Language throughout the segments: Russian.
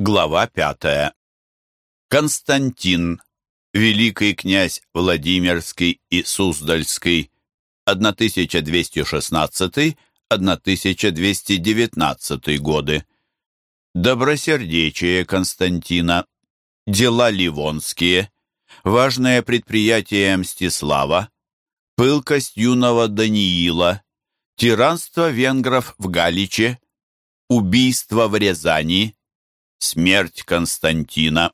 Глава пятая. Константин, великий князь Владимирский и Суздальский, 1216-1219 годы. Добросердечие Константина, дела ливонские, важное предприятие Мстислава, пылкость юного Даниила, тиранство венгров в Галиче, убийство в Рязани, Смерть Константина.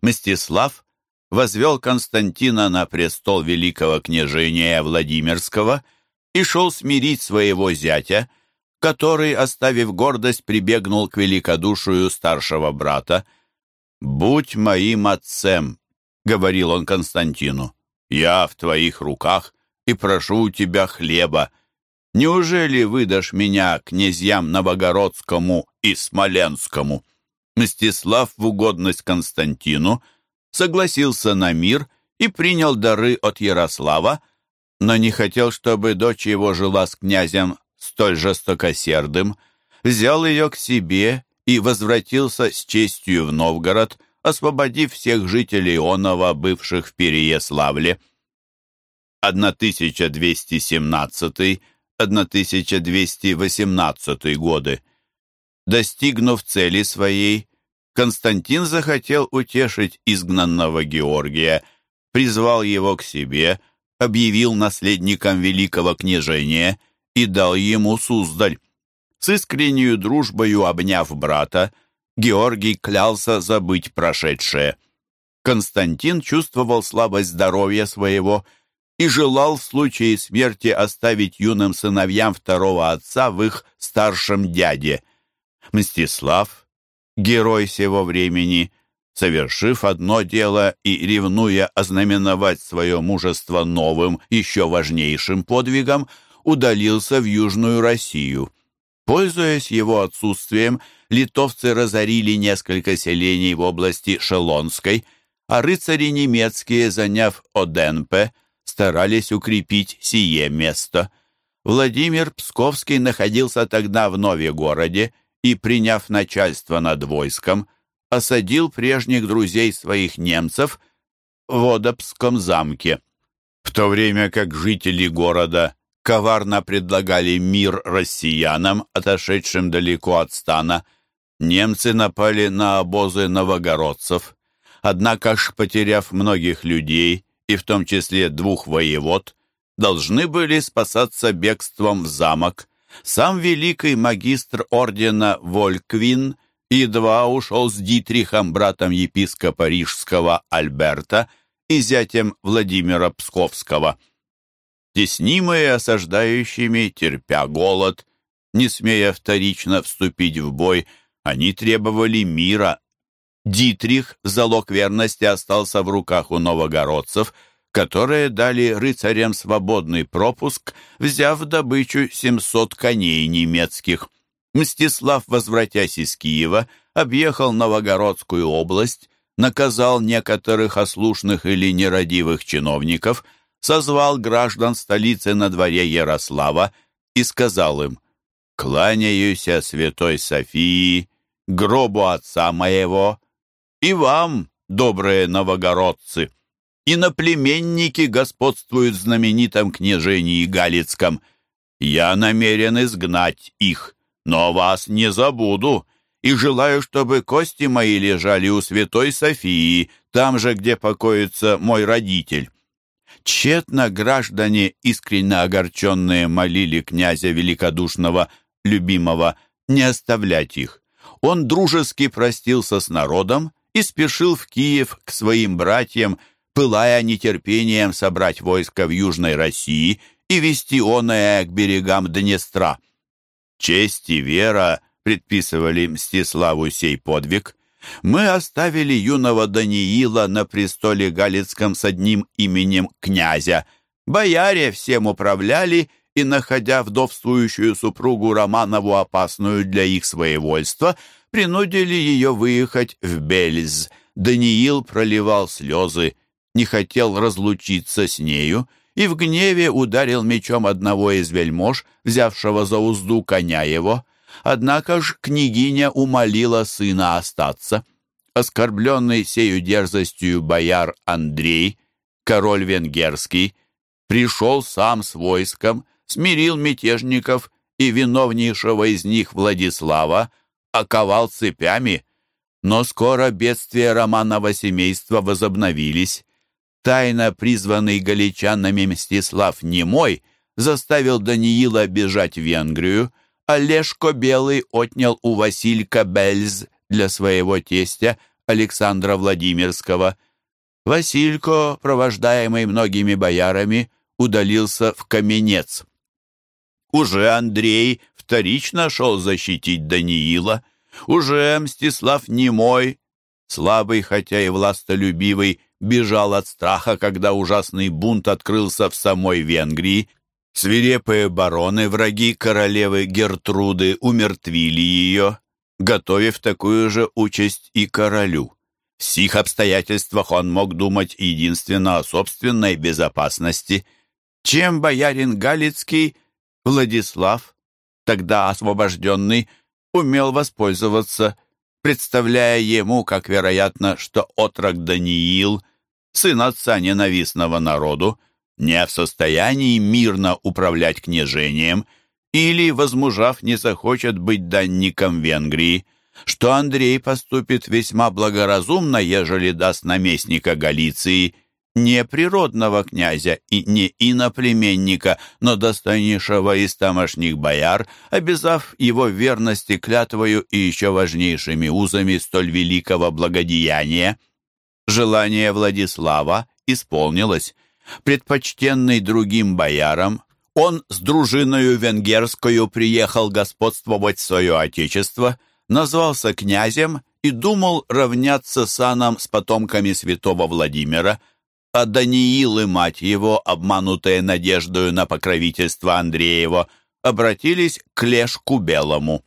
Мстислав возвел Константина на престол великого княжения Владимирского и шел смирить своего зятя, который, оставив гордость, прибегнул к великодушию старшего брата. «Будь моим отцем», — говорил он Константину, — «я в твоих руках и прошу у тебя хлеба. Неужели выдашь меня князьям Новогородскому и Смоленскому?» Мстислав в угодность Константину согласился на мир и принял дары от Ярослава, но не хотел, чтобы дочь его жила с князем столь жестокосердым, взял ее к себе и возвратился с честью в Новгород, освободив всех жителей Онова, бывших в Переяславле. 1217-1218 годы. Достигнув цели своей, Константин захотел утешить изгнанного Георгия, призвал его к себе, объявил наследником великого княжения и дал ему Суздаль. С искреннюю дружбою обняв брата, Георгий клялся забыть прошедшее. Константин чувствовал слабость здоровья своего и желал в случае смерти оставить юным сыновьям второго отца в их старшем дяде. Мстислав герой сего времени, совершив одно дело и ревнуя ознаменовать свое мужество новым, еще важнейшим подвигом, удалился в Южную Россию. Пользуясь его отсутствием, литовцы разорили несколько селений в области Шелонской, а рыцари немецкие, заняв Оденпе, старались укрепить сие место. Владимир Псковский находился тогда в Новегороде, и, приняв начальство над войском, осадил прежних друзей своих немцев в Одопском замке, в то время как жители города коварно предлагали мир россиянам, отошедшим далеко от стана, немцы напали на обозы новогородцев. Однако ж, потеряв многих людей, и в том числе двух воевод, должны были спасаться бегством в замок, сам великий магистр ордена Вольквин едва ушел с Дитрихом, братом епископа Рижского Альберта и зятем Владимира Псковского. Теснимые осаждающими, терпя голод, не смея вторично вступить в бой, они требовали мира. Дитрих, залог верности, остался в руках у новогородцев – которые дали рыцарям свободный пропуск, взяв в добычу 700 коней немецких. Мстислав, возвратясь из Киева, объехал Новогородскую область, наказал некоторых ослушных или нерадивых чиновников, созвал граждан столицы на дворе Ярослава и сказал им «Кланяюсь святой Софии, гробу отца моего, и вам, добрые новогородцы!» Иноплеменники господствуют в знаменитом княжении Галицком. Я намерен изгнать их, но вас не забуду, и желаю, чтобы кости мои лежали у святой Софии, там же, где покоится мой родитель». Тщетно граждане, искренне огорченные, молили князя великодушного, любимого, не оставлять их. Он дружески простился с народом и спешил в Киев к своим братьям, пылая нетерпением собрать войско в Южной России и вести оное к берегам Днестра. Честь и вера предписывали Мстиславу сей подвиг. Мы оставили юного Даниила на престоле Галицком с одним именем князя. Бояре всем управляли и, находя вдовствующую супругу Романову опасную для их своевольства, принудили ее выехать в Бельз. Даниил проливал слезы не хотел разлучиться с нею и в гневе ударил мечом одного из вельмож, взявшего за узду коня его. однако ж княгиня умолила сына остаться. Оскорбленный сею дерзостью бояр Андрей, король венгерский, пришел сам с войском, смирил мятежников и виновнейшего из них Владислава оковал цепями. Но скоро бедствия Романова семейства возобновились. Тайно призванный галичанами Мстислав Немой заставил Даниила бежать в Венгрию, а Лешко Белый отнял у Василька Бельз для своего тестя Александра Владимирского. Василько, провождаемый многими боярами, удалился в Каменец. Уже Андрей вторично шел защитить Даниила, уже Мстислав Немой, слабый, хотя и властолюбивый, бежал от страха, когда ужасный бунт открылся в самой Венгрии. Свирепые бароны, враги королевы Гертруды, умертвили ее, готовив такую же участь и королю. В сих обстоятельствах он мог думать единственно о собственной безопасности. Чем боярин Галицкий, Владислав, тогда освобожденный, умел воспользоваться, представляя ему, как вероятно, что отрок Даниил, сын отца ненавистного народу, не в состоянии мирно управлять княжением или, возмужав, не захочет быть данником Венгрии, что Андрей поступит весьма благоразумно, ежели даст наместника Галиции не природного князя и не иноплеменника, но достойнейшего из тамошних бояр, обязав его верности клятвою и еще важнейшими узами столь великого благодеяния. Желание Владислава исполнилось предпочтенный другим боярам, он с дружиною венгерскую приехал господствовать свое отечество, назвался князем и думал равняться санам с потомками святого Владимира, а Даниил и мать его, обманутые надеждою на покровительство Андреева, обратились к Лешку Белому.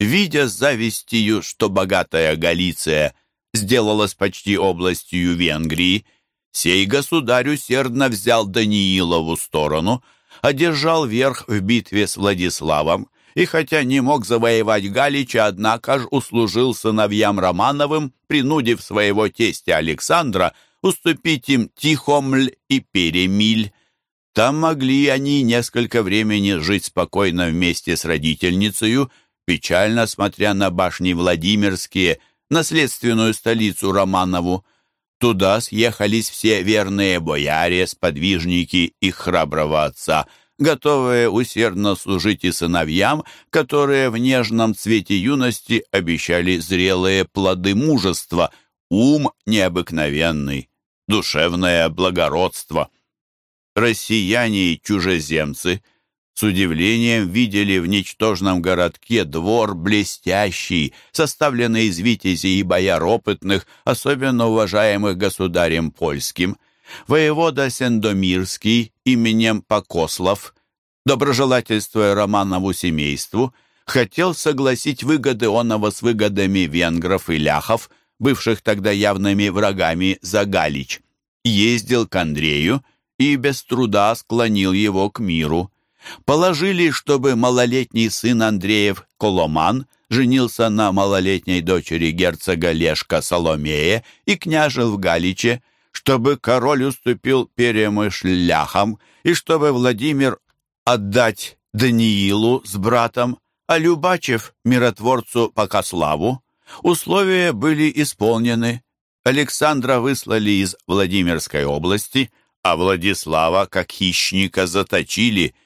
Видя с завистью, что богатая Галиция сделалась почти областью Венгрии, Сей государь усердно взял Даниилову сторону, одержал верх в битве с Владиславом, и хотя не мог завоевать Галича, однако ж услужил сыновьям Романовым, принудив своего тестя Александра уступить им Тихомль и Перемиль. Там могли они несколько времени жить спокойно вместе с родительницей, печально смотря на башни Владимирские, наследственную столицу Романову. Туда съехались все верные бояре, сподвижники и храброго отца, готовые усердно служить и сыновьям, которые в нежном цвете юности обещали зрелые плоды мужества, ум необыкновенный, душевное благородство. Россияне и чужеземцы — с удивлением видели в ничтожном городке двор блестящий, составленный из витязей и бояр опытных, особенно уважаемых государем польским. Воевода Сендомирский именем Покослов, доброжелательствуя Романову семейству, хотел согласить выгоды оного с выгодами венгров и ляхов, бывших тогда явными врагами за Галич. Ездил к Андрею и без труда склонил его к миру. Положили, чтобы малолетний сын Андреев Коломан женился на малолетней дочери герцога Лешка Соломея и княжил в Галиче, чтобы король уступил перемышль ляхам и чтобы Владимир отдать Даниилу с братом, а Любачев — миротворцу Покославу. Условия были исполнены. Александра выслали из Владимирской области, а Владислава, как хищника, заточили —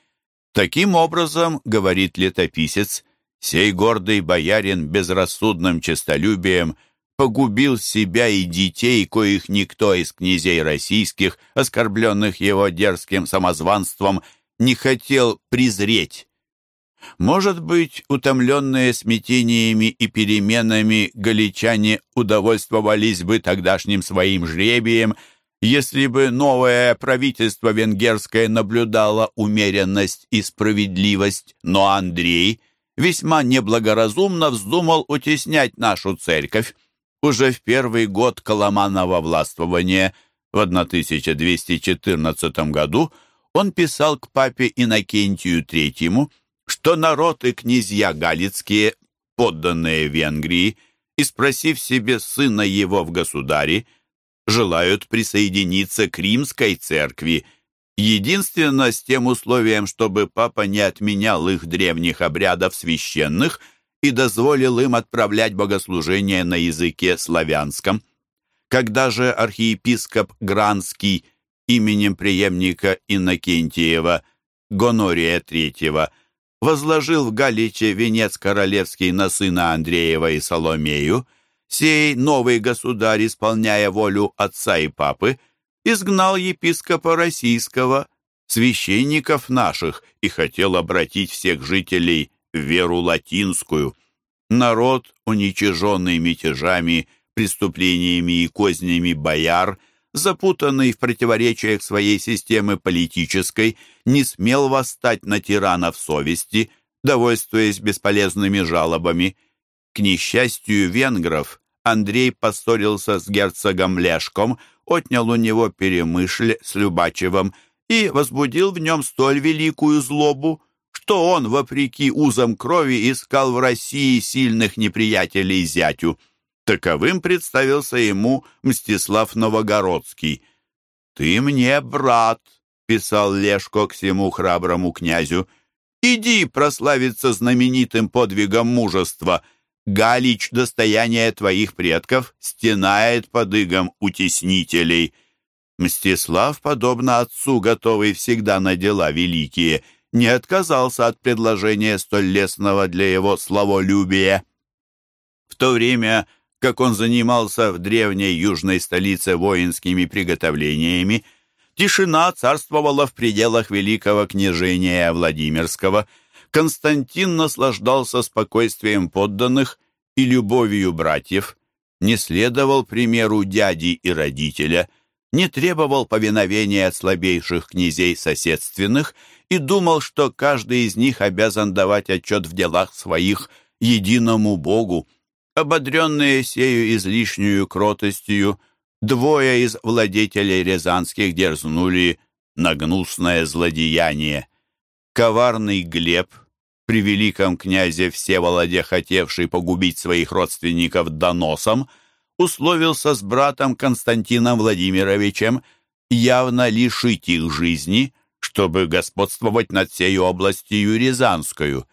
Таким образом, говорит летописец, сей гордый боярин безрассудным честолюбием погубил себя и детей, коих никто из князей российских, оскорбленных его дерзким самозванством, не хотел презреть. Может быть, утомленные смятениями и переменами галичане удовольствовались бы тогдашним своим жребием – если бы новое правительство венгерское наблюдало умеренность и справедливость, но Андрей весьма неблагоразумно вздумал утеснять нашу церковь. Уже в первый год Коломанова властвования в 1214 году он писал к папе Иннокентию III, что народ и князья галицкие, подданные Венгрии, и спросив себе сына его в государе, желают присоединиться к римской церкви, единственно с тем условием, чтобы папа не отменял их древних обрядов священных и дозволил им отправлять богослужения на языке славянском. Когда же архиепископ Гранский именем преемника Иннокентиева Гонория III возложил в Галиче венец королевский на сына Андреева и Соломею, сей новый государь, исполняя волю отца и папы, изгнал епископа российского, священников наших, и хотел обратить всех жителей в веру латинскую. Народ, уничиженный мятежами, преступлениями и кознями бояр, запутанный в противоречиях своей системы политической, не смел восстать на тиранов совести, довольствуясь бесполезными жалобами. К несчастью венгров, Андрей поссорился с герцогом Лешком, отнял у него перемышль с Любачевым и возбудил в нем столь великую злобу, что он, вопреки узам крови, искал в России сильных неприятелей зятю. Таковым представился ему Мстислав Новогородский. «Ты мне брат», — писал Лешко к всему храброму князю, — «иди прославиться знаменитым подвигом мужества». Галич, достояние твоих предков, стенает под игом утеснителей. Мстислав, подобно отцу, готовый всегда на дела великие, не отказался от предложения столь лестного для его славолюбия. В то время, как он занимался в древней южной столице воинскими приготовлениями, тишина царствовала в пределах великого княжения Владимирского – Константин наслаждался спокойствием подданных и любовью братьев, не следовал примеру дяди и родителя, не требовал повиновения от слабейших князей соседственных и думал, что каждый из них обязан давать отчет в делах своих единому Богу. Ободренные сею излишнюю кротостью, двое из владетелей рязанских дерзнули на гнусное злодеяние. Коварный Глеб, при великом князе Всеволоде, хотевший погубить своих родственников доносом, условился с братом Константином Владимировичем явно лишить их жизни, чтобы господствовать над всей областью Рязанскую.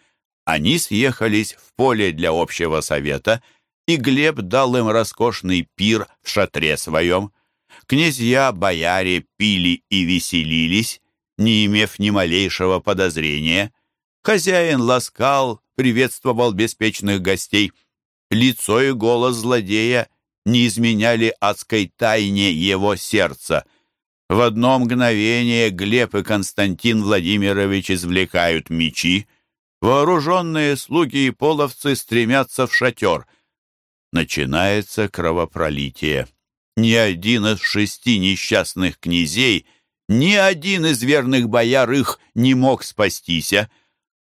Они съехались в поле для общего совета, и Глеб дал им роскошный пир в шатре своем. Князья, бояре пили и веселились, не имев ни малейшего подозрения. Хозяин ласкал, приветствовал беспечных гостей. Лицо и голос злодея не изменяли адской тайне его сердца. В одно мгновение Глеб и Константин Владимирович извлекают мечи. Вооруженные слуги и половцы стремятся в шатер. Начинается кровопролитие. Ни один из шести несчастных князей, ни один из верных бояр их не мог спастися.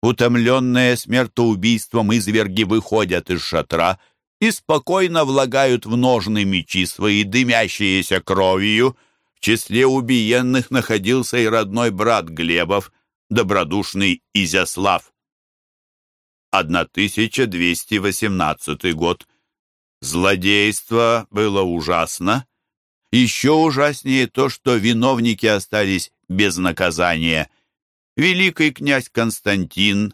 Утомленные смертоубийством изверги выходят из шатра и спокойно влагают в ножны мечи свои дымящиеся кровью. В числе убиенных находился и родной брат Глебов, добродушный Изяслав. 1218 год. Злодейство было ужасно. Еще ужаснее то, что виновники остались без наказания – Великий князь Константин,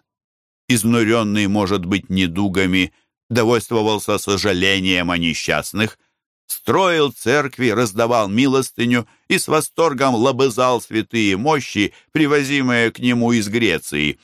изнуренный, может быть, недугами, довольствовался сожалением о несчастных, строил церкви, раздавал милостыню и с восторгом лобызал святые мощи, привозимые к нему из Греции.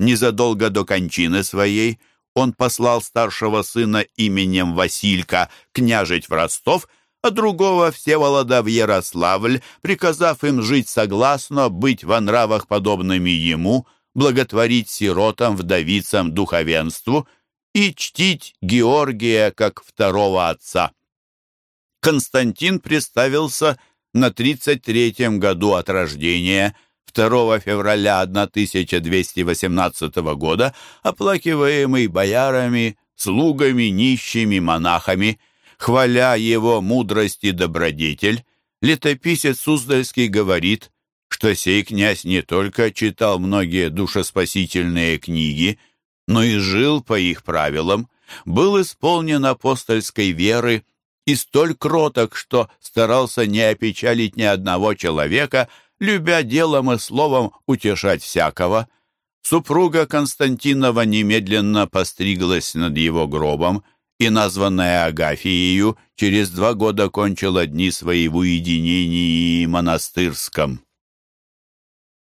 Незадолго до кончины своей он послал старшего сына именем Василька княжить в Ростов – а другого Всеволода в Ярославль, приказав им жить согласно, быть во нравах подобными ему, благотворить сиротам, вдовицам, духовенству и чтить Георгия как второго отца. Константин представился на 33-м году от рождения, 2 февраля 1218 года, оплакиваемый боярами, слугами, нищими, монахами – Хваля его мудрость и добродетель, летописец Суздальский говорит, что сей князь не только читал многие душеспасительные книги, но и жил по их правилам, был исполнен апостольской веры и столь кроток, что старался не опечалить ни одного человека, любя делом и словом утешать всякого. Супруга Константинова немедленно постриглась над его гробом, и, названная Агафиею, через два года кончила дни свои в уединении монастырском.